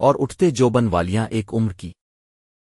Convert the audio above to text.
اور اٹھتے جوبن والیاں ایک عمر کی۔